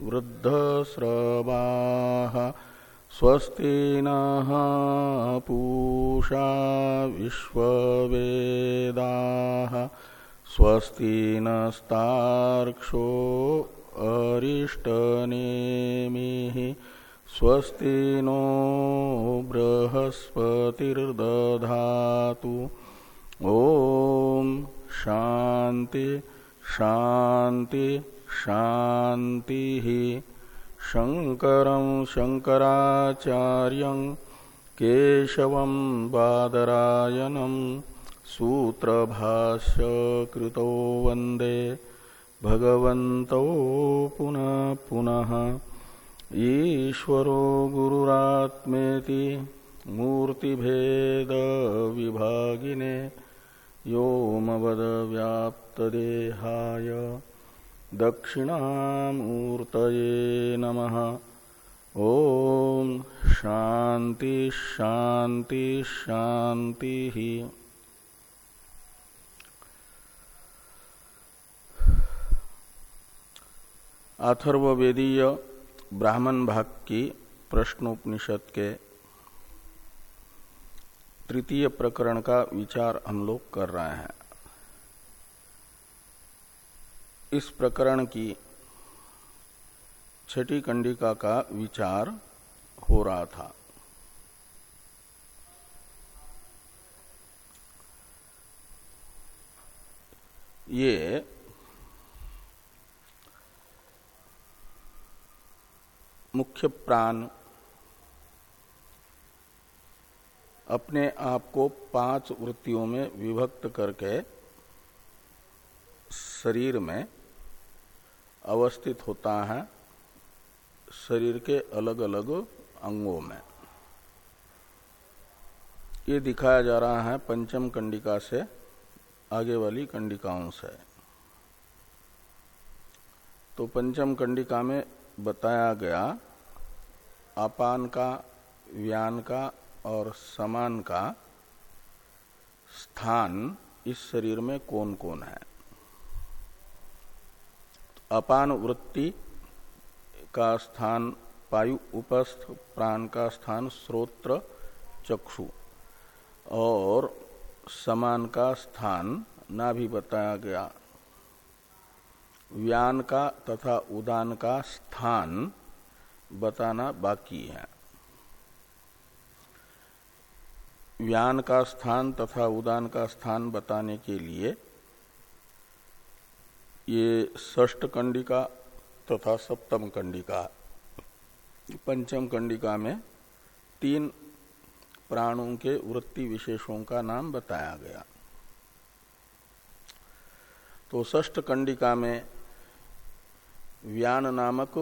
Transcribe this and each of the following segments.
वृद्धस्रवाः स्वस्ति नः पूषा विश्ववेदाः स्वस्ति नस्तार्क्षो अरिष्टनेमिः स्वस्ति नो बृहस्पतिर्दधातु। ॐ शान्ति शांति शांति शंकर शंकराचार्य केशव बादरायनम सूत्र भाष्य कृतो वंदे भगवन्तो पुनः पुनः ईश्वरो गुरुरात्मेति मूर्तिभेद विभागिने योमवद व्याप्तदेहाय दक्षिणामूर्तये नम। ओम शांति शांति शांति ही ब्राह्मण भाग की प्रश्नोपनिषद के तृतीय प्रकरण का विचार हम लोग कर रहे हैं। इस प्रकरण की छठी कंडिका का विचार हो रहा था। ये मुख्य प्राण अपने आप को पाँच वृत्तियों में विभक्त करके शरीर में अवस्थित होता है शरीर के अलग अलग अंगों में। ये दिखाया जा रहा है पंचम कंडिका से आगे वाली कंडिकाओं से। तो पंचम कंडिका में बताया गया अपान का, व्यान का और समान का स्थान इस शरीर में कौन कौन है? अपान वृत्ति का स्थान पायु उपस्थ प्राण का स्थान श्रोत्र चक्षु और समान का स्थान ना भी बताया गया व्यान का तथा उदान का स्थान बताना बाकी है। व्यान का स्थान तथा उदान का स्थान बताने के लिए ये ष्ट कंडिका तथा सप्तम कंडिका पंचम कंडिका में तीन प्राणों के वृत्ति विशेषों का नाम बताया गया। तो ष्ट कंडिका में व्यान नामक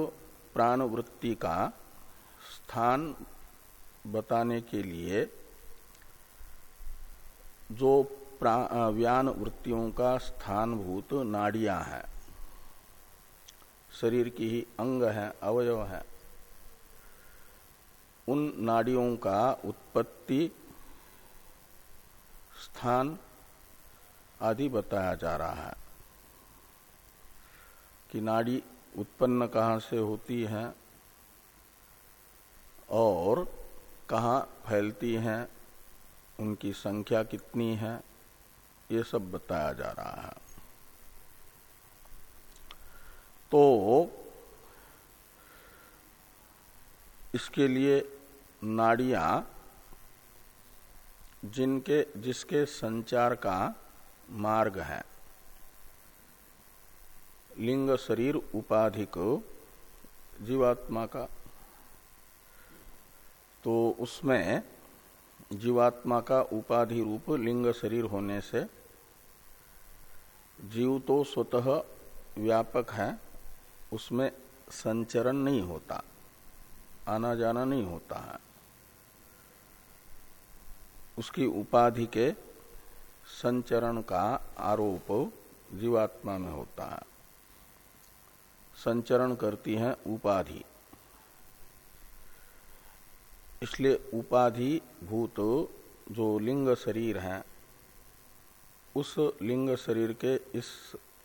प्राण वृत्ति का स्थान बताने के लिए जो व्यान वृत्तियों का स्थानभूत नाड़ियाँ हैं। शरीर की ही अंग है, अवयव है। उन नाड़ियों का उत्पत्ति स्थान आदि बताया जा रहा है कि नाड़ी उत्पन्न कहाँ से होती है और कहाँ फैलती हैं, उनकी संख्या कितनी है ये सब बताया जा रहा है। तो इसके लिए नाड़ियाँ जिनके, जिसके संचार का मार्ग है। लिंग शरीर उपाधिक जीवात्मा का। तो उसमें जीवात्मा का उपाधि रूप लिंग शरीर होने से जीव तो स्वतः व्यापक है, उसमें संचरण नहीं होता आना जाना नहीं होता है। उसकी उपाधि के संचरण का आरोप जीवात्मा में होता है। संचरण करती है उपाधि। इसलिए उपाधि भूत जो लिंग शरीर है उस लिंग शरीर के इस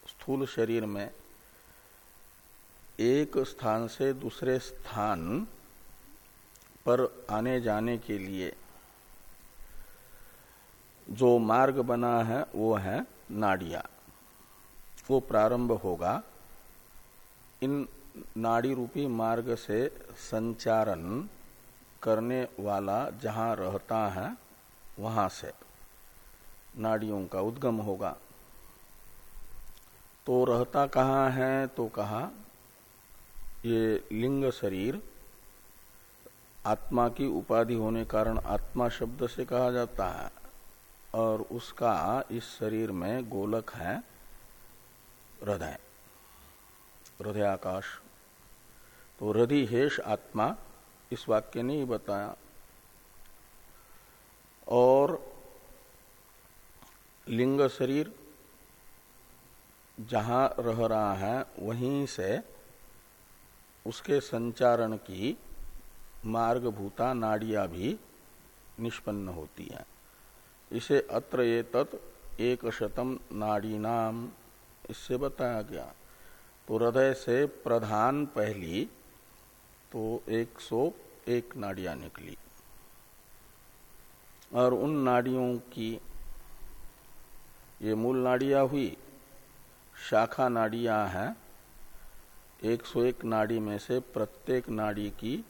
स्थूल शरीर में एक स्थान से दूसरे स्थान पर आने जाने के लिए जो मार्ग बना है, वो है नाड़िया। वो प्रारंभ होगा इन नाड़ी रूपी मार्ग से संचारण करने वाला जहाँ रहता है, वहाँ से। नाड़ियों का उद्गम होगा। तो रहता कहाँ है? तो कहा? ये लिंग शरीर आत्मा की उपाधि होने कारण आत्मा शब्द से कहा जाता है और उसका इस शरीर में गोलक है हृदय। हृदय आकाश तो हृदय हेष आत्मा इस वाक्य ने ही बताया। और लिंग शरीर जहाँ रह रहा है, वहीं से उसके संचारण की मार्गभूता नाड़िया भी निष्पन्न होती है। इसे अत्र ये तत् एक शतम नाड़ी नाम इससे बताया गया। तो हृदय से प्रधान पहली तो एक सौ एक नाड़ियाँ निकली। और उन नाड़ियों की ये मूल नाड़ियाँ हुई। शाखा नाड़ियाँ हैं। 101 नाड़ी में से प्रत्येक नाड़ी की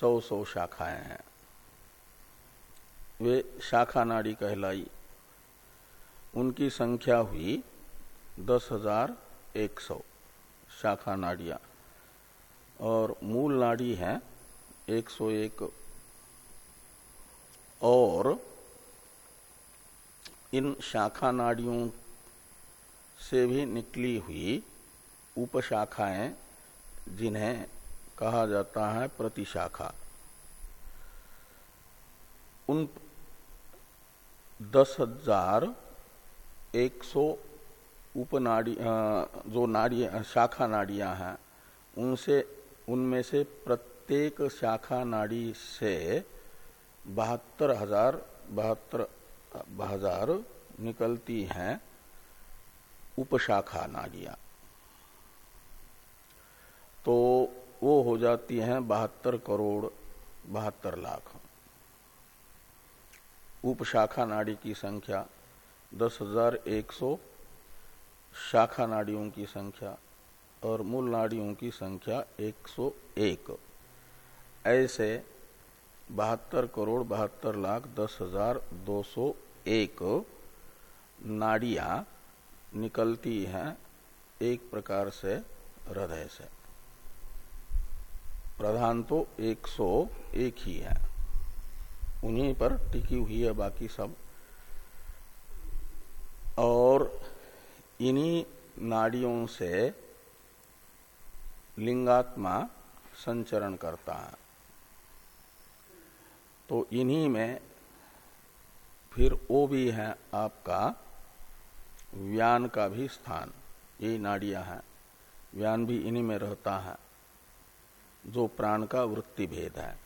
सौ सौ शाखाएँ हैं। वे शाखा नाड़ी कहलाई। उनकी संख्या हुई दस हज़ार एक सौ शाखा नाड़ियाँ। और मूल नाड़ी है एक सौ एक और इन शाखा नाड़ियों से भी निकली हुई उपशाखाएँ जिन्हें कहा जाता है प्रतिशाखा। उन दस हज़ार एक सौ उपनाड़ी जो नाड़ी शाखा नाड़ियाँ हैं, उनसे, उनमें से प्रत्येक शाखा नाड़ी से बहत्तर हज़ार, बहत्तर हज़ार निकलती हैं, उपशाखा नाड़ियाँ तो वो हो जाती हैं बहत्तर करोड़, बहत्तर लाख। उपशाखा नाड़ी की संख्या दस हज़ार एक सौ, शाखा नाड़ियों की संख्या और मूल नाड़ियों की संख्या एक सौ एक। ऐसे बहत्तर करोड़, बहत्तर लाख दस हज़ार दो सौ एक नाड़िया निकलती हैं एक प्रकार से हृदय से। प्रधान तो एक सौ एक ही है। उन्हीं पर टिकी हुई है बाकी सब। और इन्हीं नाड़ियों से लिंगात्मा संचरण करता है। तो इन्हीं में फिर वो भी है आपका व्यान का भी स्थान। यही नाड़िया है। व्यान भी इन्हीं में रहता है, जो प्राण का वृत्ति भेद है।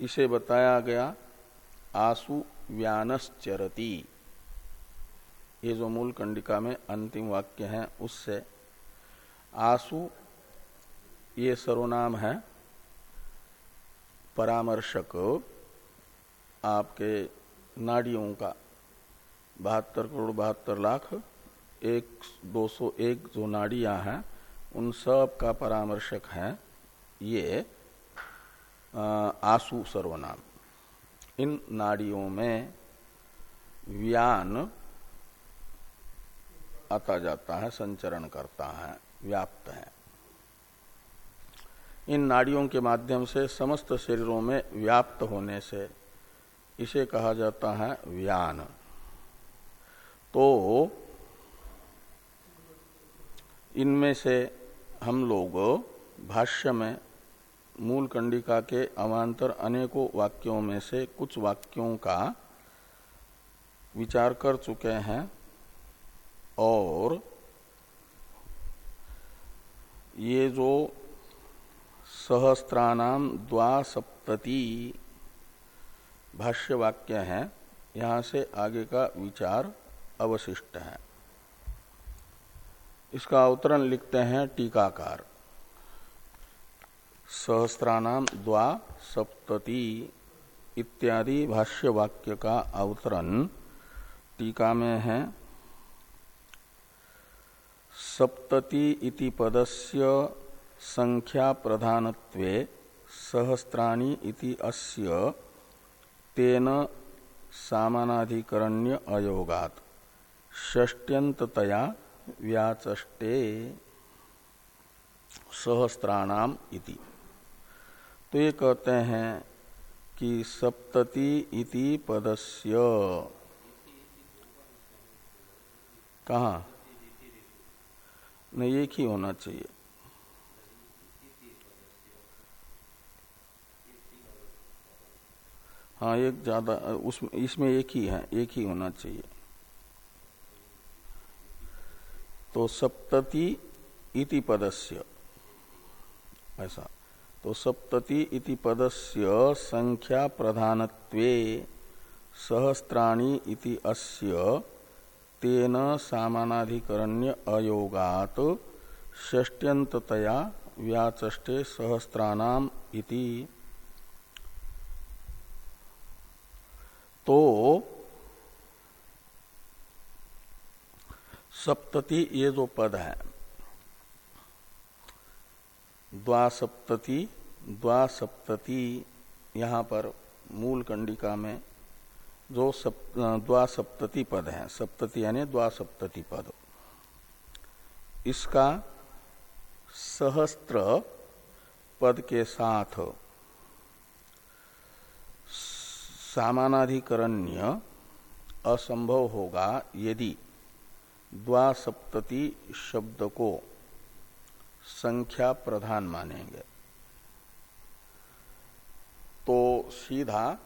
इसे बताया गया, आसु व्यानश्चरती। ये जो मूल कंडिका में अंतिम वाक्य है, उससे आसु, ये सर्वनाम है, परामर्शक आपके नाड़ियों का। बहत्तर करोड़ बहत्तर लाख, एक दो सौ एक जो नाड़ियाँ हैं, उन सब का परामर्शक है ये आसु सर्वनाम। इन नाड़ियों में व्यान आता जाता है, संचरण करता है, व्याप्त है। इन नाड़ियों के माध्यम से समस्त शरीरों में व्याप्त होने से इसे कहा जाता है व्यान। तो इनमें से हम लोग भाष्य में मूल कंडिका के अवान्तर अनेकों वाक्यों में से कुछ वाक्यों का विचार कर चुके हैं और ये जो सहस्त्राणाम द्वासप्तति भाष्य वाक्य है। यहाँ से आगे का विचार अवशिष्ट है। इसका अवतरण लिखते हैं टीकाकार। सहस्त्राणाम द्वा सप्तति इत्यादि भाष्य वाक्य का अवतरण टीका में है। सप्तति इति पदस्य संख्या प्रधानत्वे सहस्त्राणी इति अस्य तेन सामानाधिकरण्य अयोगात। षष्ट्यंततया व्याचष्टे सहस्त्राणाम इति। तो ये कहते हैं कि सप्तति इति पदस्य कहा? नहीं, एक ही होना चाहिए। हाँ एक ज़्यादा उसमें इसमें एक ही है, एक ही होना चाहिए। तो सप्तति इति पदस्य, ऐसा। तो सप्तति इति पदस्य संख्या प्रधानत्वे सहस्त्राणी इति अस्य तेन सामानाधिकरण्य अयोगात षष्ट्यंततया व्याचष्टे सहस्त्राणाम इति। तो सप्तति ये जो पद है द्वासप्तति द्वासप्तति यहाँ पर मूल कंडिका में जो सप, द्वासप्तति पद है सप्तति यानी द्वासप्तति पद। इसका सहस्त्र पद के साथ सामानाधिकरण्य असंभव होगा यदि द्वासप्तति शब्द को संख्या प्रधान मानेंगे। तो सीधा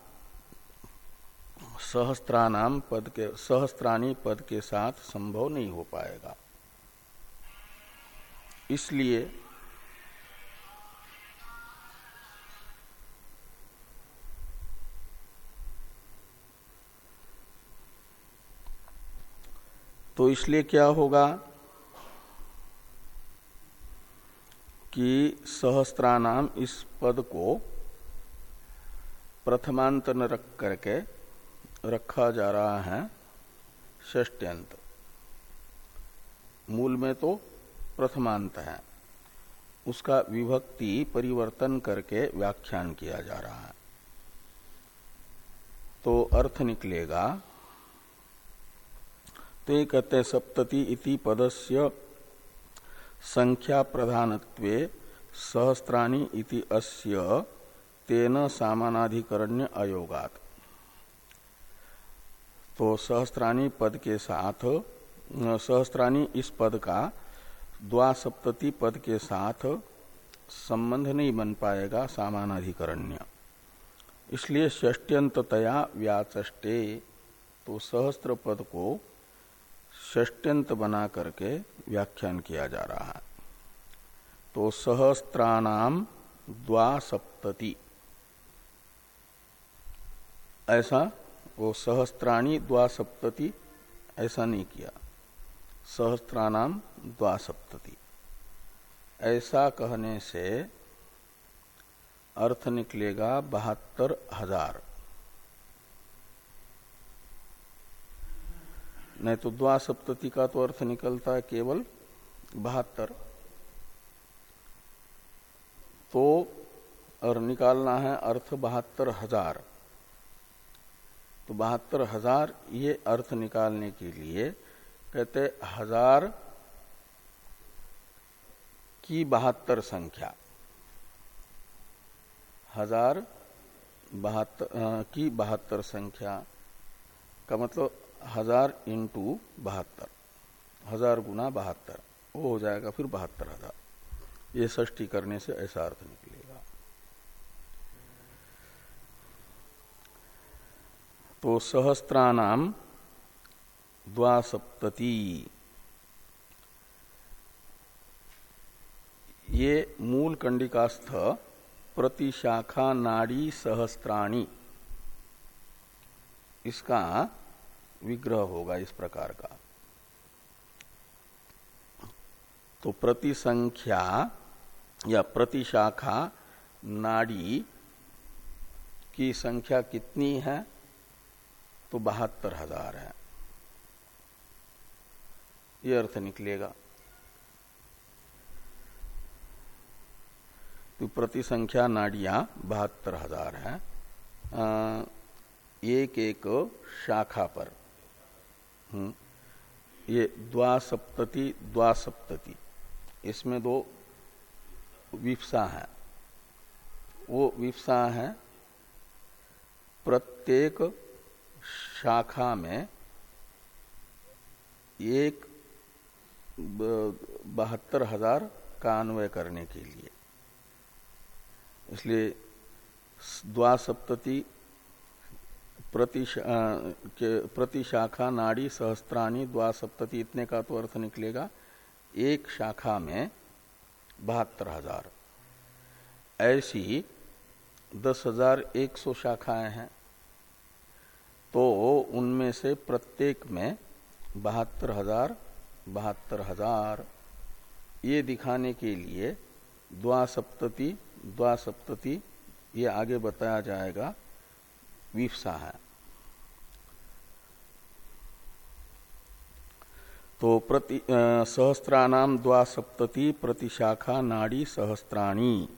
सहस्त्रानाम पद के, सहस्त्राणी पद के साथ संभव नहीं हो पाएगा। इसलिए तो इसलिए क्या होगा कि सहस्त्रानाम इस पद को प्रथमांत न रख करके रखा जा रहा है षष्ट्यंत। मूल में तो प्रथमांत है। उसका विभक्ति परिवर्तन करके व्याख्यान किया जा रहा है। तो अर्थ निकलेगा तो ये कहते सप्तति इति पदस्य संख्या प्रधानत्वे सहस्त्राणी इति अस्य तेन सामानाधिकरण्य अयोगात। तो सहस्त्राणी पद के साथ सहस्त्राणी इस पद का द्वासप्तति पद के साथ संबंध नहीं बन पाएगा सामानाधिकरण्य। इसलिए षष्ट्यंतया व्याचष्टे तो सहस्त्र पद को षष्ट्यंत बना करके व्याख्यान किया जा रहा है। तो सहस्त्राणाम द्वासप्तति। ऐसा, वो सहस्त्राणी द्वासप्तति, ऐसा नहीं किया। सहस्त्राणाम द्वासप्तति। ऐसा कहने से अर्थ निकलेगा बहत्तर हज़ार। नहीं तो द्वा सप्तति का तो अर्थ निकलता है केवल बहत्तर। तो और निकालना है अर्थ बहत्तर हज़ार। तो बहत्तर हज़ार ये अर्थ निकालने के लिए कहते हज़ार की बहत्तर संख्या। हज़ार बहत्तर की बहत्तर संख्या का मतलब हज़ार इंटू बहत्तर, हज़ार गुना बहत्तर, वो हो जाएगा फिर बहत्तर हज़ार। ये षष्टी करने से ऐसा अर्थ निकलेगा। तो सहस्त्रानाम द्वासप्तति। ये मूल कंडिकास्थ प्रतिशाखा नाड़ी सहस्त्राणी। इसका विग्रह होगा इस प्रकार का। तो प्रति संख्या या प्रतिशाखा नाड़ी की संख्या कितनी है? तो बहत्तर हज़ार है। ये अर्थ निकलेगा। तो प्रति संख्या नाड़ियाँ बहत्तर हज़ार है। आ, एक एक शाखा पर। ये द्वासप्तति द्वासप्तति। इसमें दो विप्सा है। वो विप्सा है प्रत्येक शाखा में एक बहत्तर हज़ार का अन्वय करने के लिए। इसलिए द्वासप्तति प्रति प्रति शाखा नाड़ी सहस्त्राणी द्वासप्तति, इतने का तो अर्थ निकलेगा। एक शाखा में बहत्तर हज़ार। ऐसी दस हज़ार एक सौ शाखाएँ हैं। तो उनमें से प्रत्येक में बहत्तर हज़ार बहत्तर हज़ार। ये दिखाने के लिए द्वासप्तति द्वासप्तति ये आगे बताया जाएगा। विफसा है। तो प्रति सहस्त्राणाम द्वासप्तति प्रतिशाखा नाड़ी सहस्त्राणी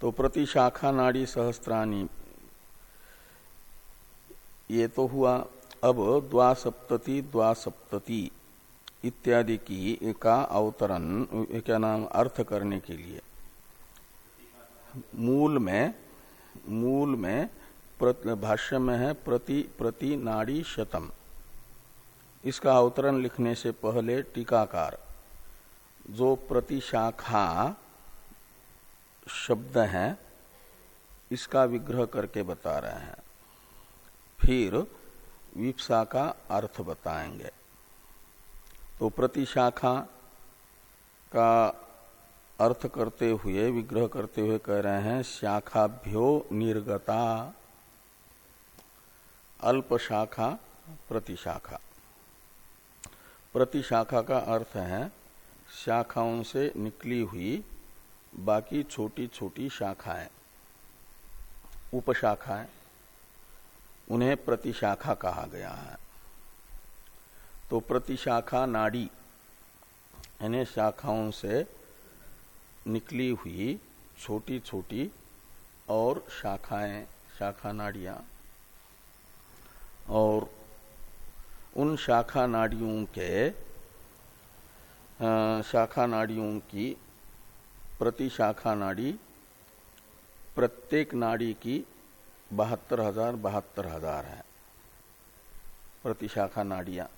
तो प्रतिशाखा नाड़ी सहस्त्राणी ये तो हुआ अब द्वासप्तति द्वासप्तति इत्यादि की का अवतरण क्या नाम, अर्थ करने के लिए। मूल में मूल में भाष्य में है, प्रति प्रति नाड़ी शतम। इसका अवतरण लिखने से पहले टीकाकार। जो प्रतिशाखा शब्द है, इसका विग्रह करके बता रहे हैं। फिर विप्सा का अर्थ बताएँगे। तो प्रतिशाखा का अर्थ करते हुए, विग्रह करते हुए कह रहे हैं, शाखाभ्यो निर्गता। अल्प शाखा प्रतिशाखा प्रतिशाखा का अर्थ है, शाखाओं से निकली हुई बाकी छोटी छोटी शाखाएँ। उपशाखाएँ, उन्हें प्रतिशाखा कहा गया है। तो प्रतिशाखा नाड़ी, यानी शाखाओं से निकली हुई छोटी छोटी और शाखाएँ, शाखा नाड़ियाँ और उन शाखा नाड़ियों के शाखा नाड़ियों की, प्रति शाखा नाड़ी प्रत्येक नाड़ी की बहत्तर हज़ार बहत्तर हज़ार है। प्रति शाखा नाड़ियाँ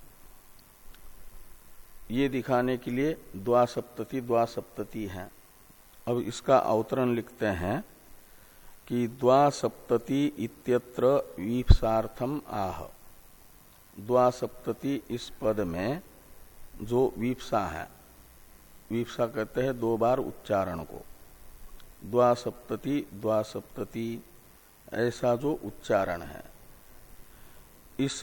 ये दिखाने के लिए द्वासप्तति द्वासप्तति है। अब इसका अवतरण लिखते हैं। कि द्वासप्तति इत्यत्र वीपसार्थम आह। द्वासप्तति इस पद में जो वीपसा है, वीपसा कहते हैं दो बार उच्चारण को। द्वासप्तति द्वासप्तति, ऐसा जो उच्चारण है। इस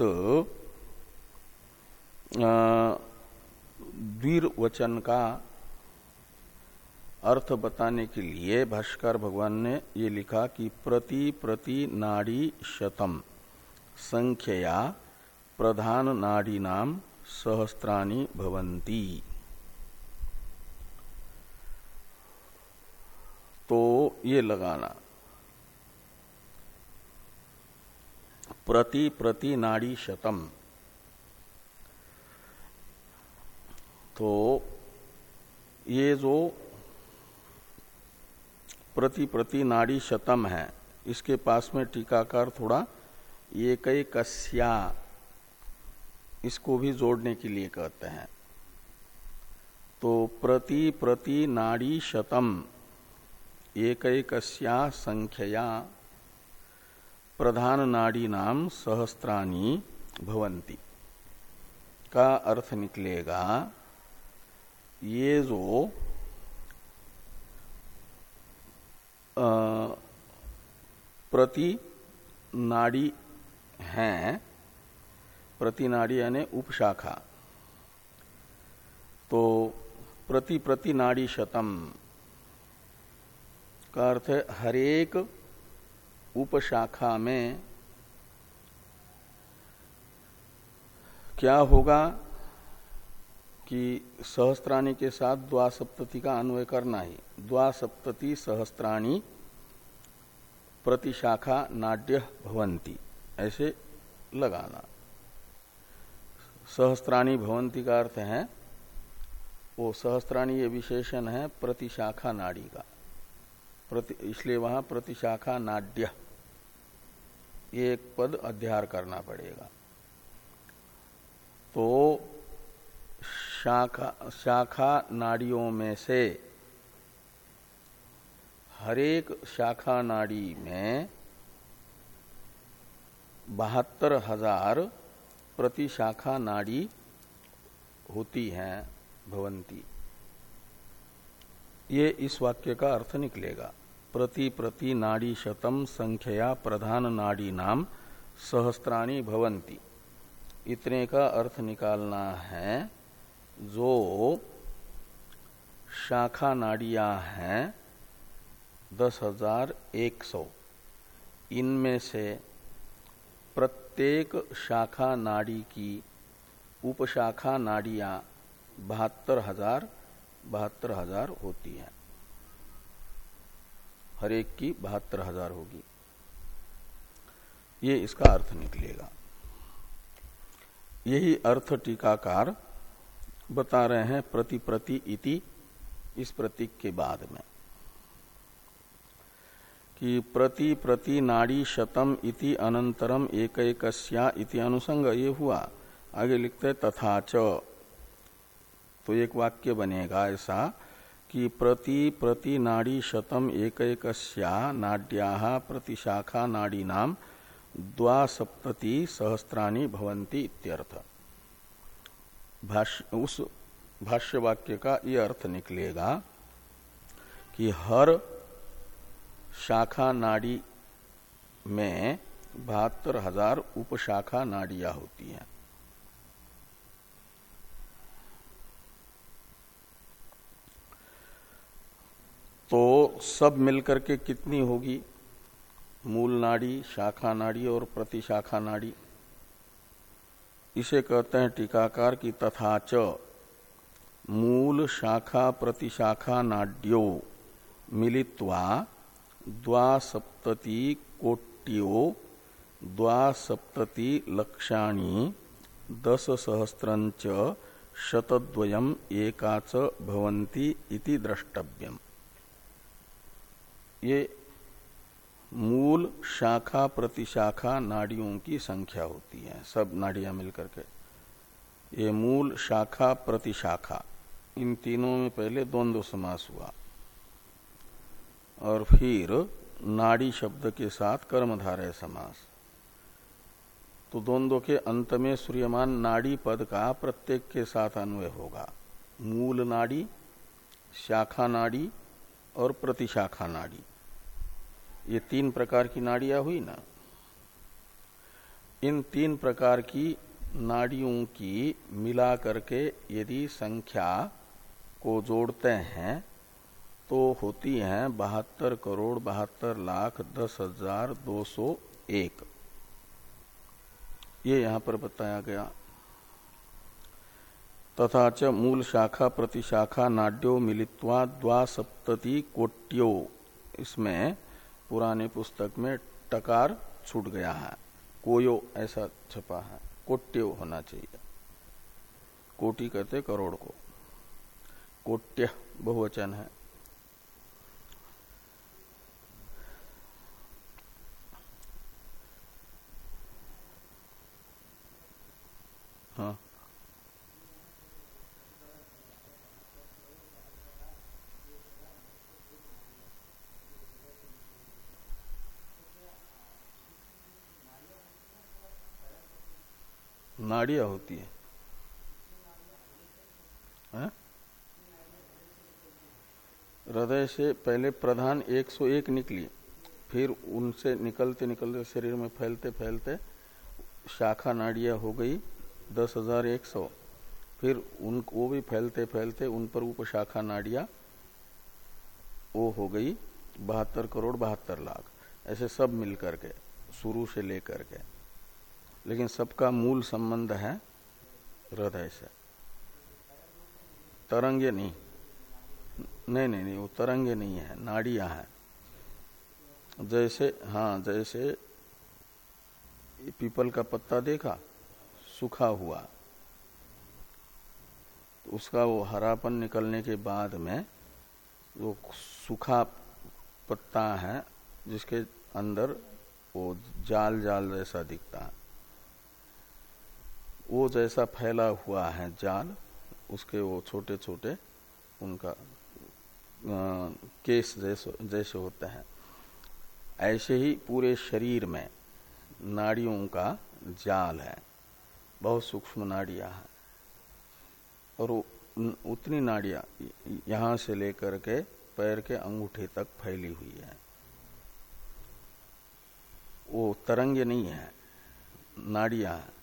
द्विर्वचन का अर्थ बताने के लिए भाष्कर भगवान ने ये लिखा कि प्रति प्रति नाड़ी शतम संख्या प्रधान नाड़ी नाम सहस्त्राणी भवंती तो ये लगाना, प्रति प्रति नाड़ी शतम। तो ये जो प्रति प्रति नाड़ी शतम है। इसके पास में टीकाकार थोड़ा कई कस्या इसको भी जोड़ने के लिए कहते हैं। तो प्रति प्रति नाड़ी शतम एक कस्या संख्या प्रधान नाड़ी नाम सहस्त्राणी भवंती। का अर्थ निकलेगा, ये जो प्रति नाड़ी हैं, प्रति नाड़ी यानी उपशाखा। तो प्रति प्रति नाड़ी शतम का अर्थ है हरेक उपशाखा में क्या होगा? कि सहस्त्राणी के साथ द्वासप्तति का अन्वय करना ही। द्वासप्तति सहस्त्राणी प्रतिशाखा नाड्य भवंती ऐसे लगाना। सहस्त्राणी भवंती का अर्थ है, वो सहस्त्राणी ये विशेषण है प्रतिशाखा नाड़ी का। प्रति, इसलिए वहाँ प्रतिशाखा नाड्य। एक पद अध्यार करना पड़ेगा। तो शाखा शाखा नाड़ियों में से हरेक शाखा नाड़ी में बहत्तर हज़ार प्रति शाखा नाड़ी होती हैं भवंती। ये इस वाक्य का अर्थ निकलेगा। प्रति प्रति नाड़ी शतम संख्या प्रधान नाड़ी नाम सहस्त्राणी भवंती। इतने का अर्थ निकालना है। जो शाखा नाड़िया हैं, दस हज़ार एक सौ। इनमें से प्रत्येक शाखा नाड़ी की उपशाखा नाड़िया बहत्तर हज़ार बहत्तर हज़ार होती हैं। हर एक की बहत्तर हज़ार होगी। ये इसका अर्थ निकलेगा। यही अर्थ टीकाकार बता रहे हैं प्रति प्रति इति, इस प्रतीक के बाद में। कि प्रति प्रति नाड़ी शतम इति अनंतरम एक इति अनुसंग, ये हुआ। आगे लिखते तथा च। तो एक वाक्य बनेगा ऐसा कि प्रति प्रति नाड़ी शतम एक नाड्या प्रतिशाखा नाड़ी नाम द्वासप्तति सहस्त्राणी भवंती इत्यर्थ। भाष्य, उस भाष्य वाक्य का ये अर्थ निकलेगा कि हर शाखा नाड़ी में बहत्तर हज़ार उपशाखा नाड़ियाँ होती हैं। तो सब मिलकर के कितनी होगी? मूल नाड़ी शाखा नाड़ी और प्रतिशाखा नाड़ी इसे कहते हैं टीकाकार की तथा च। मूल शाखा प्रतिशाखा नाड्यो मिलित्वा द्वासप्तति कोट्यो द्वासप्तति लक्षाणी दस सहस्रंच शतद्वयम एकाच भवंती इति द्रष्टव्यम। ये मूल शाखा प्रतिशाखा नाड़ियों की संख्या होती है, सब नाड़ियाँ मिलकर के। ये मूल शाखा प्रतिशाखा इन तीनों में पहले द्वंद्व समास हुआ। और फिर नाड़ी शब्द के साथ कर्मधारय समास। तो द्वंद्व के अंत में सूर्यमान नाड़ी पद का प्रत्येक के साथ अन्वय होगा। मूल नाड़ी, शाखा नाड़ी और प्रतिशाखा नाड़ी। ये तीन प्रकार की नाड़ियाँ हुई ना? इन तीन प्रकार की नाड़ियों की मिला करके यदि संख्या को जोड़ते हैं तो होती है बहत्तर करोड़ बहत्तर लाख दस हज़ार दो सौ एक। ये यहाँ पर बताया गया। तथा च मूल शाखा प्रतिशाखा नाड्यो मिलित्वा द्वासप्तति कोट्यो। इसमें पुराने पुस्तक में टकार छूट गया है। कोयो ऐसा छपा है। कोट्यो होना चाहिए। कोटि कहते करोड़ को। कोट्य बहुवचन है। हाँ। नाड़ियाँ होती है, है? हृदय से पहले प्रधान 101 निकली फिर उनसे निकलते निकलते शरीर में फैलते फैलते शाखा नाड़िया हो गई दस हज़ार एक सौ। फिर उन वो भी फैलते फैलते उन पर उपशाखा नाड़िया वो हो गई बहत्तर करोड़ बहत्तर लाख। ऐसे सब मिलकर के शुरू से लेकर के। लेकिन सबका मूल संबंध है हृदय से। तरंगे नहीं। नहीं नहीं नहीं, वो तरंगे नहीं है, नाड़ियाँ हैं। जैसे हाँ जैसे पीपल का पत्ता देखा, सूखा हुआ। तो उसका वो हरापन निकलने के बाद में वो सूखा पत्ता है, जिसके अंदर वो जाल जाल जैसा दिखता है। वो जैसा फैला हुआ है जाल उसके वो छोटे छोटे उनका आ, केस जैसे जैसे होते हैं। ऐसे ही पूरे शरीर में नाड़ियों का जाल है। बहुत सूक्ष्म नाड़ियाँ हैं। और उतनी नाड़ियाँ यहाँ से लेकर के पैर के अंगूठे तक फैली हुई है। वो तरंग नहीं है। नाड़ियाँ हैं।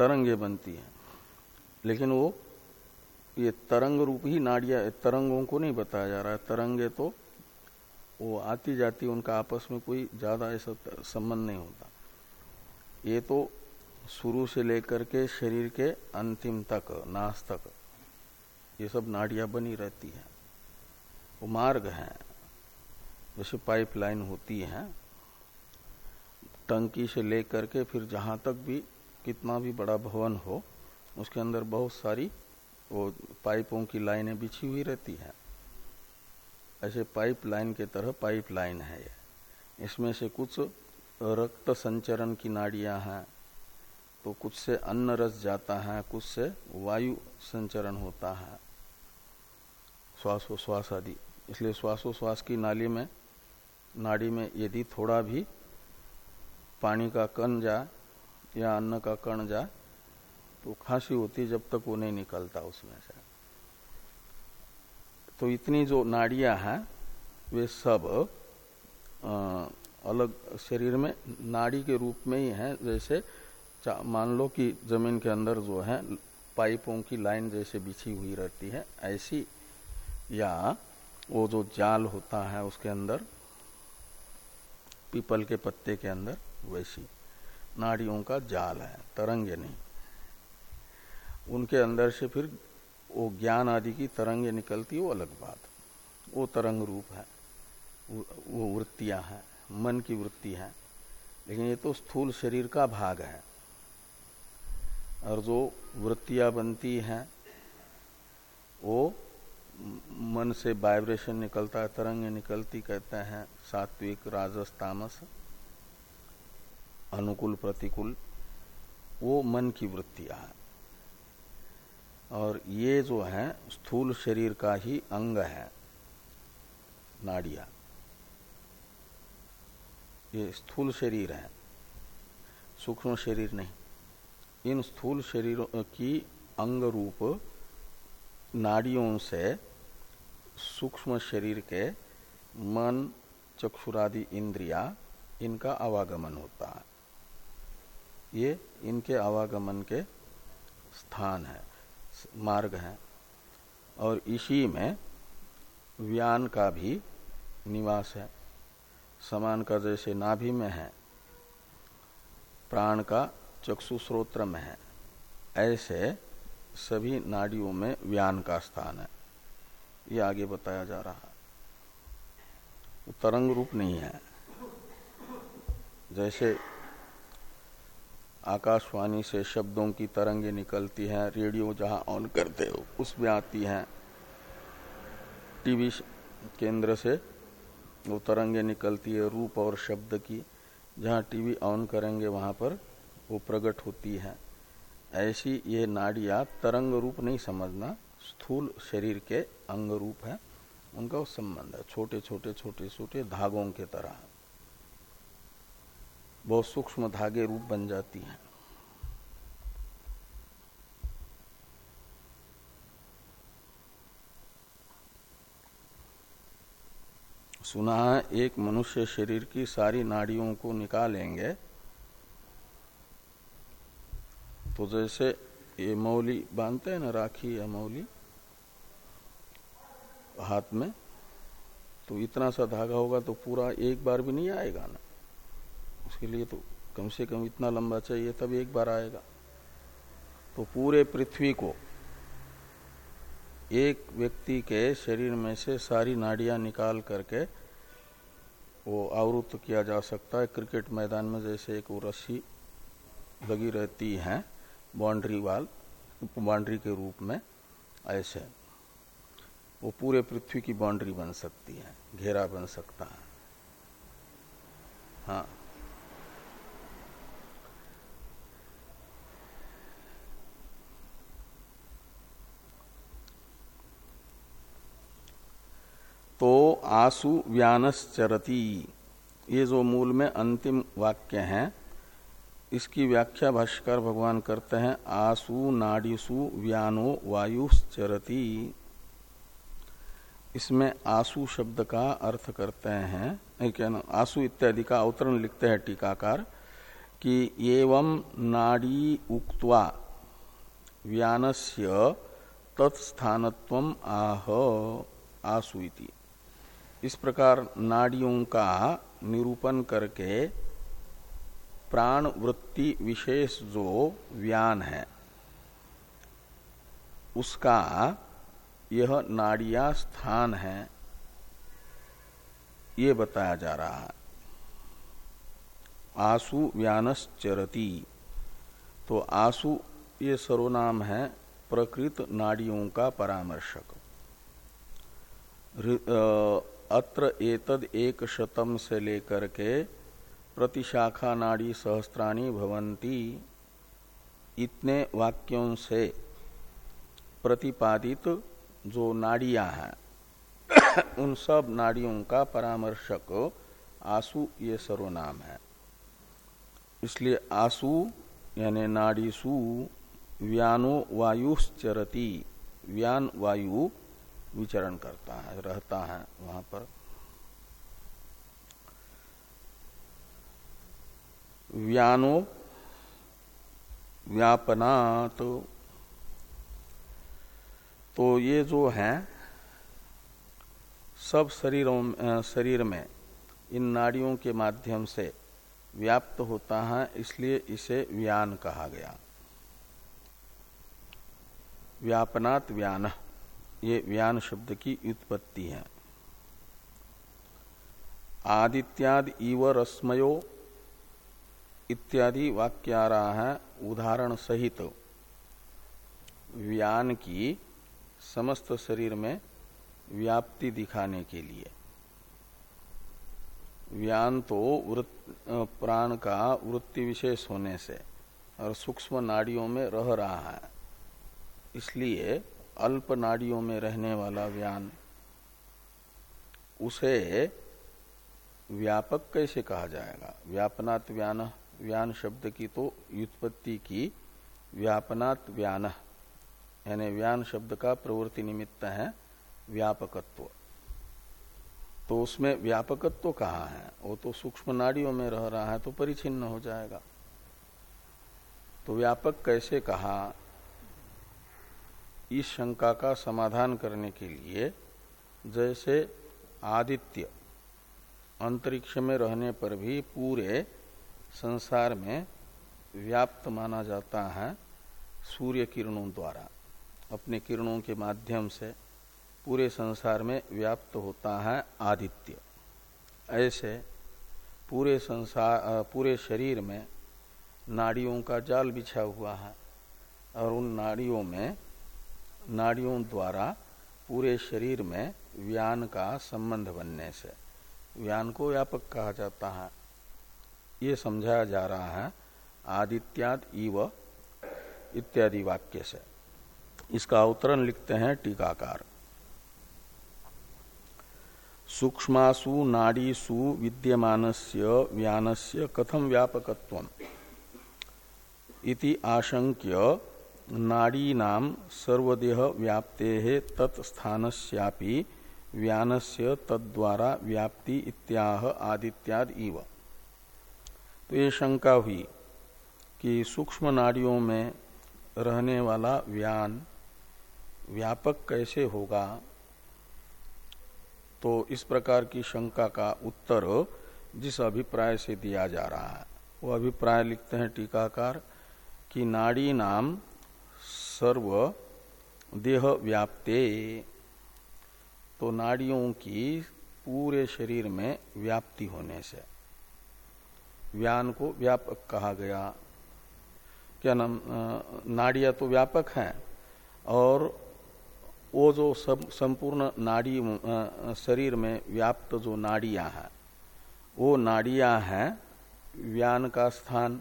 तरंगे बनती हैं। लेकिन वो, ये तरंग रूप ही नाड़िया तरंगों को नहीं बताया जा रहा है। तरंगे तो वो आती जाती, उनका आपस में कोई ज़्यादा ऐसा संबंध नहीं होता। ये तो शुरू से लेकर के शरीर के अंतिम तक नाश तक, ये सब नाड़िया बनी रहती है। वो मार्ग है। जैसे पाइपलाइन होती है, टंकी से लेकर के फिर जहाँ तक भी कितना भी बड़ा भवन हो, उसके अंदर बहुत सारी वो पाइपों की लाइनें बिछी हुई रहती है। ऐसे पाइप लाइन के तरह पाइप लाइन है ये। इसमें से कुछ रक्त संचरण की नाड़ियाँ हैं तो कुछ से अन्न रस जाता है, कुछ से वायु संचरण होता है। श्वासोश्वास आदि। इसलिए श्वासोश्वास की नाली में, नाड़ी में यदि थोड़ा भी पानी का कण जाए या अन्न का कण जाए तो खांसी होती जब तक वो नहीं निकलता उसमें से। तो इतनी जो नाड़ियाँ हैं वे सब आ, अलग शरीर में नाड़ी के रूप में ही है जैसे मान लो कि ज़मीन के अंदर जो है पाइपों की लाइन जैसे बिछी हुई रहती है ऐसी या वो जो जाल होता है उसके अंदर पीपल के पत्ते के अंदर वैसी। नाड़ियों का जाल है, तरंगे नहीं। उनके अंदर से फिर वो ज्ञान आदि की तरंगे निकलती, वो अलग बात। वो तरंग रूप है, वो वृत्तियाँ हैं, मन की वृत्ति है। लेकिन ये तो स्थूल शरीर का भाग है। और जो वृत्तियाँ बनती हैं, वो मन से वाइब्रेशन निकलता है, तरंग निकलती, कहते हैं सात्विक, राजस, तामस। अनुकूल प्रतिकूल, वो मन की वृत्तियाँ हैं। और ये जो है, स्थूल शरीर का ही अंग है, नाड़िया। ये स्थूल शरीर है, सूक्ष्म शरीर नहीं। इन स्थूल शरीरों की अंग रूप नाड़ियों से सूक्ष्म शरीर के मन, चक्षुरादि इंद्रिया, इनका आवागमन होता है। ये इनके आवागमन के स्थान है, मार्ग है। और इसी में व्यान का भी निवास है। समान का जैसे नाभि में है, प्राण का चक्षु स्रोत्र में है, ऐसे सभी नाड़ियों में व्यान का स्थान है। ये आगे बताया जा रहा है। तरंग रूप नहीं है। जैसे आकाशवाणी से शब्दों की तरंगे निकलती हैं, रेडियो जहाँ ऑन करते हो, उसमें आती हैं। टीवी केंद्र से वो तरंगे निकलती है, रूप और शब्द की। जहाँ टीवी ऑन करेंगे, वहाँ पर वो प्रकट होती है। ऐसी ये नाड़िया तरंग रूप नहीं समझना, स्थूल शरीर के अंग रूप है। उनका संबंध है छोटे छोटे छोटे छोटे धागों के तरह। बहुत सूक्ष्म धागे रूप बन जाती हैं। सुना है, एक मनुष्य शरीर की सारी नाड़ियों को निकालेंगे। तो जैसे ये मौली, बांधते हैं ना राखी या मौली? हाथ में? तो इतना सा धागा होगा तो पूरा एक बार भी नहीं आएगा ना? उसके लिए तो कम से कम इतना लंबा चाहिए, तब एक बार आएगा। तो पूरे पृथ्वी को एक व्यक्ति के शरीर में से सारी नाड़ियाँ निकाल करके वो आवृत किया जा सकता है। क्रिकेट मैदान में जैसे एक रस्सी लगी रहती है, बाउंड्री वाल, बाउंड्री के रूप में, ऐसे। वो पूरे पृथ्वी की बाउंड्री बन सकती है, घेरा बन सकता है। हाँ। तो आसु व्यानश्चरती। ये जो मूल में अंतिम वाक्य है, इसकी व्याख्या भाष्कर भगवान करते हैं, आसु नाड़ीसु व्यानो वायुश्चरती। इसमें आसु शब्द का अर्थ करते हैं क्या ना आसु इत्यादि का अवतरण लिखते हैं टीकाकार, कि एवं नाड़ी उक्त्वा व्यानस्य तत्स्थानत्व आह, आसु इति। इस प्रकार नाड़ियों का निरूपण करके प्राण वृत्ति विशेष जो व्यान है, उसका यह नाड़िया स्थान है। ये बताया जा रहा है। आसु व्यानश्चरती। तो आसु ये सर्वनाम है प्रकृत नाड़ियों का परामर्शक। अत्र एतद एक शतम से लेकर के प्रतिशाखा नाड़ी सहस्त्राणी भवंती इतने वाक्यों से प्रतिपादित जो नाड़ियाँ हैं, उन सब नाड़ियों का परामर्शक आसु ये सर्वनाम है। इसलिए आसु यानी नाड़ीसु, व्यानो वायुश्चरती, व्यान वायु विचरण करता है, रहता है वहाँ पर। व्यानो व्यापना तो तो ये जो है, सब शरीरों शरीर में, इन नाड़ियों के माध्यम से व्याप्त होता है, इसलिए इसे व्यान कहा गया। व्यापनात् व्यान। ये व्यान शब्द की उत्पत्ति है। आदित्याद इव रश्मयो इत्यादि वाक्य आ रहा है, उदाहरण सहित। व्यान की समस्त शरीर में व्याप्ति दिखाने के लिए। व्यान तो प्राण का वृत्ति विशेष होने से और सूक्ष्म नाड़ियों में रह रहा है। इसलिए अल्प नाड़ियों में रहने वाला व्यान, उसे व्यापक कैसे कहा जाएगा? व्यापनात् व्यान व्यान शब्द की तो व्युत्पत्ति की व्यापनात् व्यान, यानी व्यान शब्द का प्रवृत्ति निमित्त है व्यापकत्व। तो उसमें व्यापकत्व कहाँ है? वो तो सूक्ष्म नाड़ियों में रह रहा है तो परिचिन्न हो जाएगा। तो व्यापक कैसे कहा? इस शंका का समाधान करने के लिए जैसे आदित्य अंतरिक्ष में रहने पर भी पूरे संसार में व्याप्त माना जाता है सूर्य किरणों द्वारा। अपने किरणों के माध्यम से पूरे संसार में व्याप्त होता है आदित्य। ऐसे पूरे संसार पूरे शरीर में नाड़ियों का जाल बिछा हुआ है और उन नाड़ियों में नाड़ियों द्वारा पूरे शरीर में व्यान का संबंध बनने से। व्यान को व्यापक कहा जाता है। ये समझाया जा रहा है आदित्याद इव इत्यादि वाक्य से। इसका अवतरण लिखते हैं टीकाकार। सूक्ष्मासु नाड़ीसु विद्यमानस्य व्यानस्य कथम व्यापकत्वम? इति आशंक्य नाड़ीनाम सर्वदेह व्याप्ते तत्स्थानस्यापि व्यानस्य तद्वारा व्याप्ति इत्याह आदित्याद इव। तो ये शंका हुई कि सूक्ष्म नाड़ियों में रहने वाला व्यान व्यापक कैसे होगा तो इस प्रकार की शंका का उत्तर जिस अभिप्राय से दिया जा रहा है, वो अभिप्राय लिखते हैं टीकाकार कि नाड़ी नाम सर्व देह व्याप्ते तो नाड़ियों की पूरे शरीर में व्याप्ति होने से, व्यान को व्यापक कहा गया। क्या नाम नाड़िया तो व्यापक हैं, और वो जो सब, संपूर्ण नाड़ी शरीर में व्याप्त जो नाड़ियाँ हैं, वो नाड़ियाँ हैं व्यान का स्थान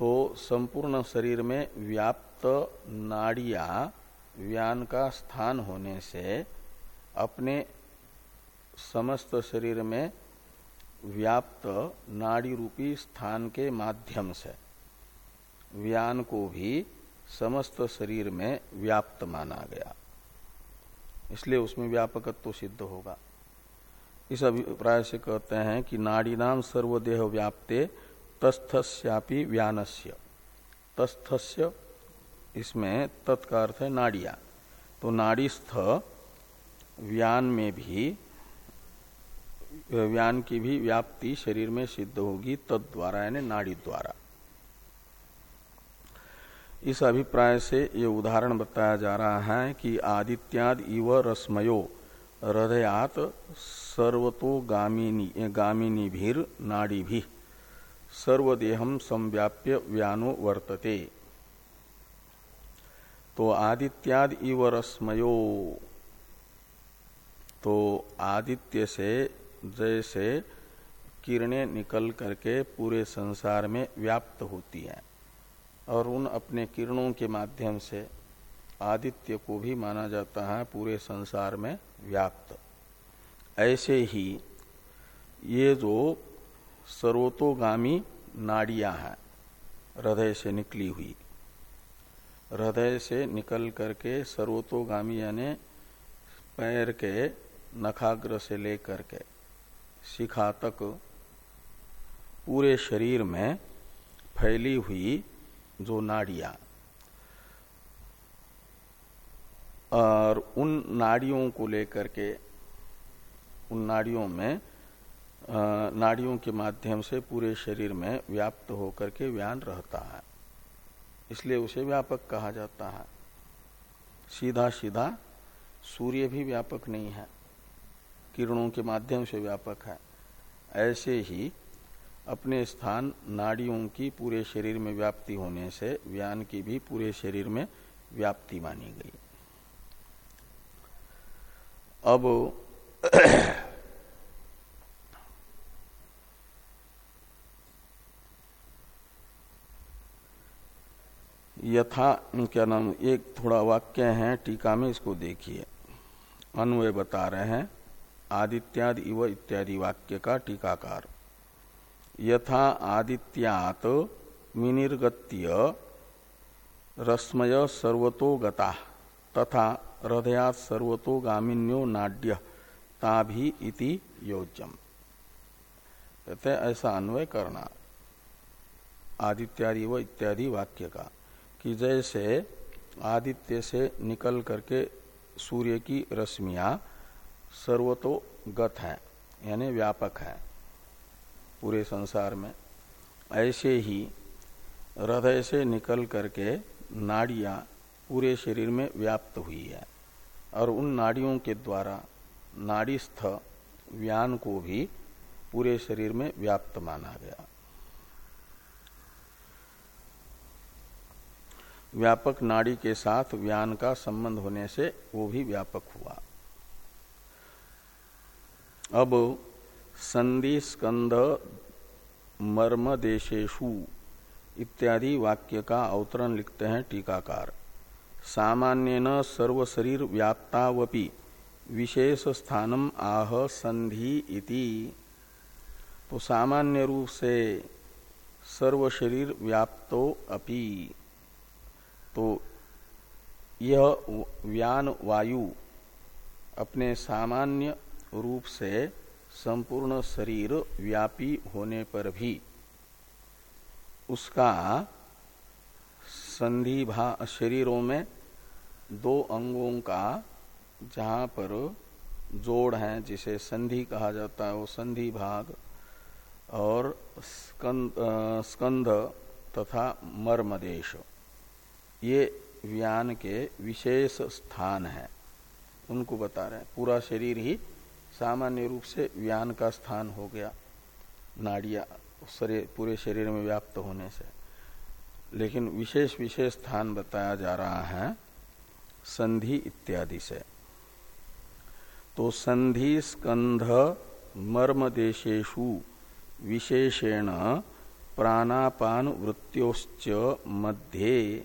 तो संपूर्ण शरीर में व्याप्त नाड़िया व्यान का स्थान होने से अपने समस्त शरीर में व्याप्त नाड़ी रूपी स्थान के माध्यम से व्यान को भी समस्त शरीर में व्याप्त माना गया। इसलिए उसमें व्यापकत्व तो सिद्ध होगा। इस अभिप्राय से कहते हैं कि नाड़ी नाम सर्वदेह व्याप्ते तस्थस्यापि व्यानस्य। तस्थस्य, इसमें तत्का अर्थ है नाड़िया। तो नाड़ीस्थ व्यान में भी, व्यान की भी व्याप्ति शरीर में सिद्ध होगी तद द्वारा, यानी नाड़ी द्वारा। इस अभिप्राय से ये उदाहरण बताया जा रहा है कि आदित्याद इव रश्मयो हृदयात सर्वतो गामिनी गामिनी भीर नाड़ी भी सर्वदेहम संव्याप्य व्यानो वर्तते। तो आदित्याद इव रश्मयो तो आदित्य से, जैसे किरणें निकल करके पूरे संसार में व्याप्त होती हैं, और उन अपने किरणों के माध्यम से आदित्य को भी माना जाता है पूरे संसार में व्याप्त। ऐसे ही ये जो सर्वतोगामी नाड़ियाँ हैं। हृदय से निकली हुई। हृदय से निकल करके सर्वतोगामी यानी पैर के नखाग्र से लेकर के शिखा तक पूरे शरीर में फैली हुई जो नाड़ियाँ। और उन नाड़ियों को लेकर के, उन नाड़ियों में नाड़ियों के माध्यम से पूरे शरीर में व्याप्त होकर के व्यान रहता है। इसलिए उसे व्यापक कहा जाता है। सीधा सीधा सूर्य भी व्यापक नहीं है। किरणों के माध्यम से व्यापक है। ऐसे ही अपने स्थान नाड़ियों की पूरे शरीर में व्याप्ति होने से व्यान की भी पूरे शरीर में व्याप्ति मानी गई। अब यथा क्या नाम, एक थोड़ा वाक्य है, टीका में इसको देखिए। अन्वय बता रहे हैं, आदित्यादि इव इत्यादि वाक्य का टीकाकार। यथा आदित्यात मिनिर्गत्य रश्मय सर्वतो गता तथा हृदयात सर्वतो गामिन्यो नाड्य ताभी इति योज्यम। कहते ऐसा अन्वय करना, आदित्यादि व इत्यादि वाक्य का। कि जैसे आदित्य से निकल करके सूर्य की रश्मियाँ सर्वतो गत है, यानी व्यापक है पूरे संसार में। ऐसे ही हृदय से निकल करके नाड़ियाँ पूरे शरीर में व्याप्त हुई है और उन नाड़ियों के द्वारा नाड़ीस्थ व्यान को भी पूरे शरीर में व्याप्त माना गया। व्यापक नाड़ी के साथ व्यान का संबंध होने से वो भी व्यापक हुआ। अब संधि स्कंद मर्म देशेशु इत्यादि वाक्य का अवतरण लिखते हैं टीकाकार। सामान्य न सर्व शरीर व्याप्तावपि विशेष स्थानम आह संधि इति। तो सामान्य रूप से सर्व शरीर व्याप्तो अपि। तो यह व्यान वायु अपने सामान्य रूप से संपूर्ण शरीर व्यापी होने पर भी उसका संधि शरीरों में दो अंगों का जहाँ पर जोड़ है जिसे संधि कहा जाता है वो संधि भाग और स्कंद, स्कंद तथा मर्मदेश। ये व्यान के विशेष स्थान है। उनको बता रहे हैं। पूरा शरीर ही सामान्य रूप से व्यान का स्थान हो गया। नाड़िया शरीर पूरे शरीर में व्याप्त होने से। लेकिन विशेष विशेष स्थान बताया जा रहा है संधि इत्यादि से। तो संधि स्कंध मर्म देशेशु विशेषेण प्राणापान वृत्तियोश्च मध्य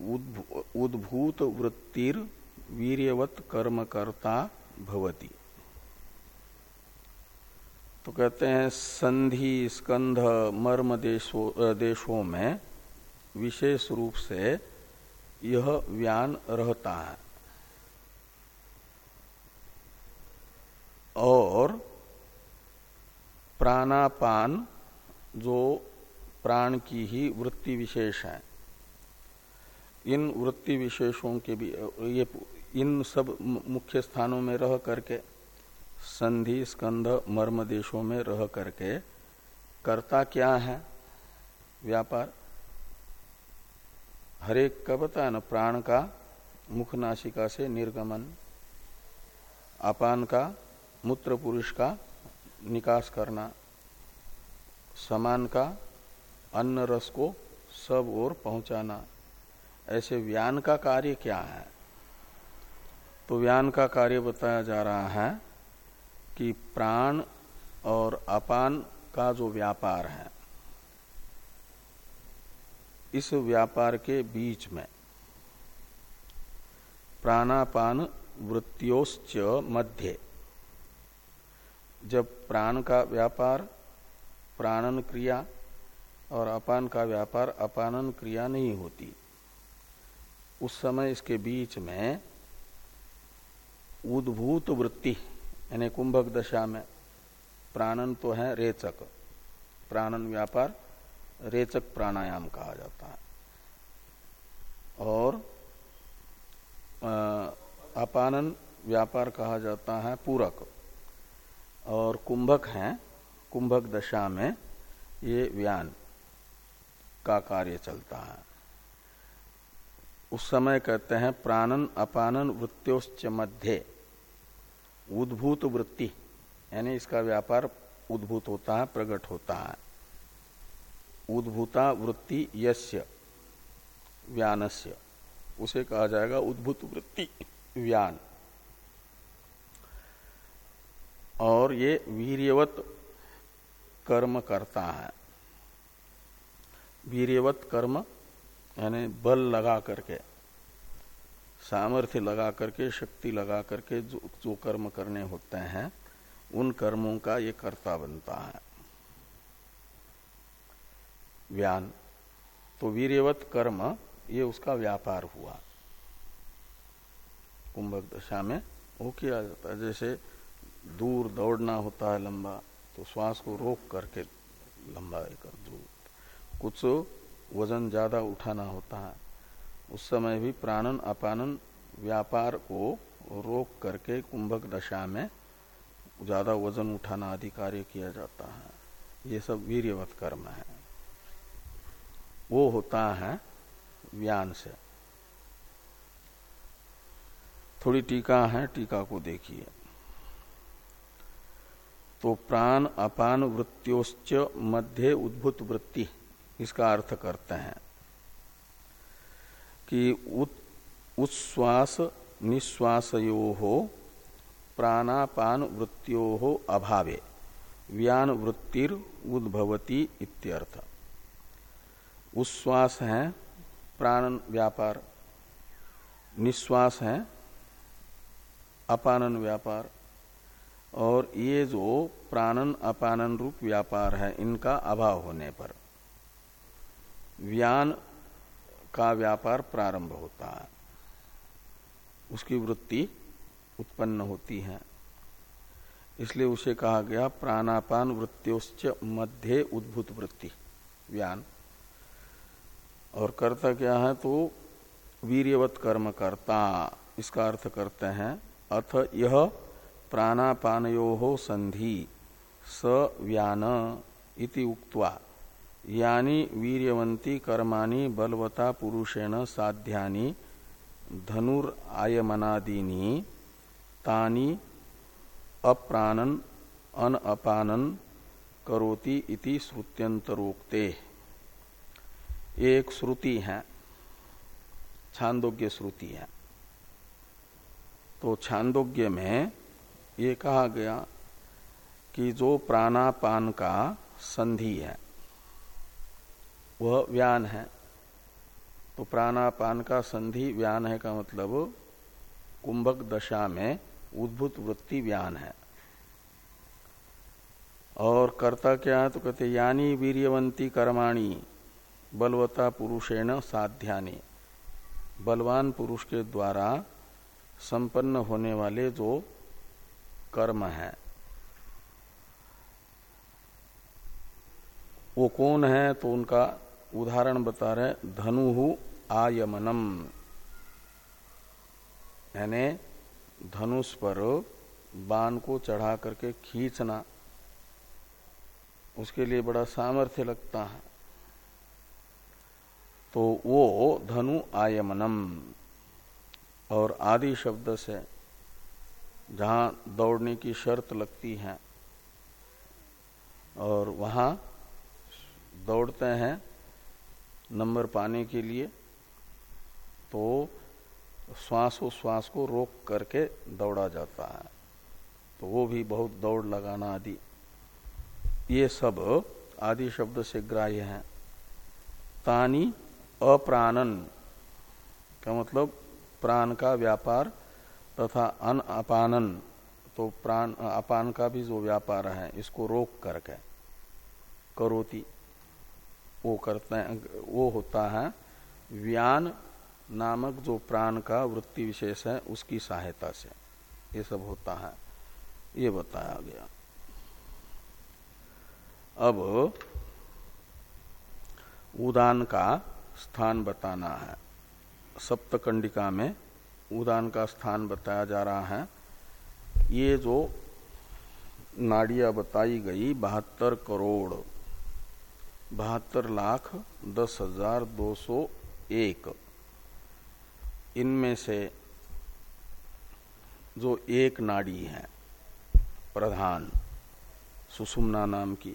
उद्भूत वृत्तिर वीर्यवत कर्मकर्ता भवती। तो कहते हैं, संधि स्कंध मर्म देशों देशों में विशेष रूप से यह व्यान रहता है। और प्राणापान जो प्राण की ही वृत्ति विशेष है। इन वृत्ति विशेषों के भी, ये इन सब मुख्य स्थानों में रह करके, संधि, स्कंध, मर्म देशों में रह करके, कर्ता क्या है? व्यापार। हरेक का बता न प्राण का, मुख नासिका से निर्गमन। अपान का, मूत्र पुरुष का, निकास करना। समान का, अन्न रस को सब ओर पहुंचाना। ऐसे व्यान का कार्य क्या है? तो व्यान का कार्य बताया जा रहा है कि प्राण और अपान का जो व्यापार है, इस व्यापार के बीच में प्राणापान वृत्तियोश्च मध्य। जब प्राण का व्यापार, प्राणन क्रिया और अपान का व्यापार अपानन क्रिया नहीं होती उस समय इसके बीच में उद्भूत वृत्ति, यानी कुंभक दशा में प्राणन तो है रेचक। प्राणन व्यापार रेचक प्राणायाम कहा जाता है। और अपानन व्यापार कहा जाता है पूरक। और कुंभक है कुंभक दशा में ये व्यान का कार्य चलता है। उस समय कहते हैं, प्राणन अपानन वृत्तियोश्च मध्य। उद्भूत वृत्ति, यानी इसका व्यापार उद्भूत होता है, प्रकट होता है। उद्भूता वृत्ति यस्य, व्यानस्य। उसे कहा जाएगा उद्भूत वृत्ति, व्यान। और ये वीर्यवत कर्म करता है। वीर्यवत कर्म यानी बल लगा करके सामर्थ्य लगा करके शक्ति लगा करके जो, जो कर्म करने होते हैं उन कर्मों का ये कर्ता बनता है। व्यान। तो वीरवत कर्म ये उसका व्यापार हुआ। कुंभक दशा में वो किया जाता है। जैसे दूर दौड़ना होता है लंबा तो श्वास को रोक करके लंबा कर कुछ वज़न ज़्यादा उठाना होता है। उस समय भी प्राणन, अपानन, व्यापार को रोक करके कुंभक दशा में ज़्यादा वज़न उठाना आदि कार्य किया जाता है। ये सब वीरवत कर्म है। वो होता है व्यान से। थोड़ी टीका है, टीका को देखिए। तो प्राण, अपान वृत्तियोश्च मध्य, उद्भुत वृत्ति। इसका अर्थ करते हैं कि उच्छ्वास निश्वासयो हो प्राणापान वृत्तियो हो अभावे व्यान वृत्तिर उद्भवती इत्यर्थ। उच्छ्वास है, प्राण व्यापार। निश्वास है, अपानन व्यापार। और ये जो प्राणन अपानन रूप व्यापार है, इनका अभाव होने पर। व्यान का व्यापार प्रारंभ होता है। उसकी वृत्ति उत्पन्न होती है। इसलिए उसे कहा गया प्राणापान वृत्तियोश्च मध्य उद्भूत वृत्ति व्यान और कर्ता क्या है तो वीर्यवत कर्म करता, इसका अर्थ करते हैं, अथ यह प्राणापानो संधि स व्यान इति उक्त्वा। यानी वीर्यवंती कर्माणि बलवता पुरुषेण साध्यानि, धनुर आयमनादीनी, तानी अप्राणन अन अपानन करोति इति श्रुत्यंतरोक्ते एक श्रुति है, छांदोग्य श्रुति है। तो छांदोग्य में ये कहा गया कि जो प्राणापान का संधि है वह व्यान है। तो प्राणापान का संधि व्यान है का मतलब कुंभक दशा में उद्भुत वृत्ति व्यान है। और कर्ता क्या है? तो कहते यानी वीर्यवंती कर्माणी, बलवता पुरुषेण साध्यानि। बलवान पुरुष के द्वारा संपन्न होने वाले जो कर्म है। वो कौन है? तो उनका उदाहरण बता रहे धनु आयमनम। यानी धनुष पर बाण को चढ़ा करके खींचना, उसके लिए बड़ा सामर्थ्य लगता है। तो वो धनु आयमनम। और आदि शब्द से जहाँ दौड़ने की शर्त लगती है, और वहाँ दौड़ते हैं नंबर पाने के लिए तो श्वासोश्वास को रोक करके दौड़ा जाता है। तो वो भी बहुत दौड़ लगाना आदि। ये सब आदि शब्द से ग्राह्य है। तानी अप्राणन का मतलब प्राण का व्यापार तथा अन अपानन। तो प्राण अपान का भी जो व्यापार है, इसको रोक करके करोती। वो करते हैं, वो होता है व्यान नामक जो प्राण का वृत्ति विशेष है, उसकी सहायता से। ये सब होता है। ये बताया गया। अब उदान का स्थान बताना है। सप्तकंडिका में उदान का स्थान बताया जा रहा है। ये जो नाड़िया बताई गई, बहत्तर करोड़ बहत्तर लाख दस हज़ार दो सौ एक। इनमें से जो एक नाड़ी है, प्रधान सुषुम्ना नाम की,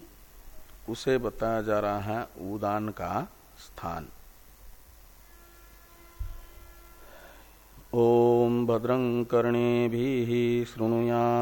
उसे बताया जा रहा है उदान का स्थान। ओम भद्रं कर्णे भी श्रृणुया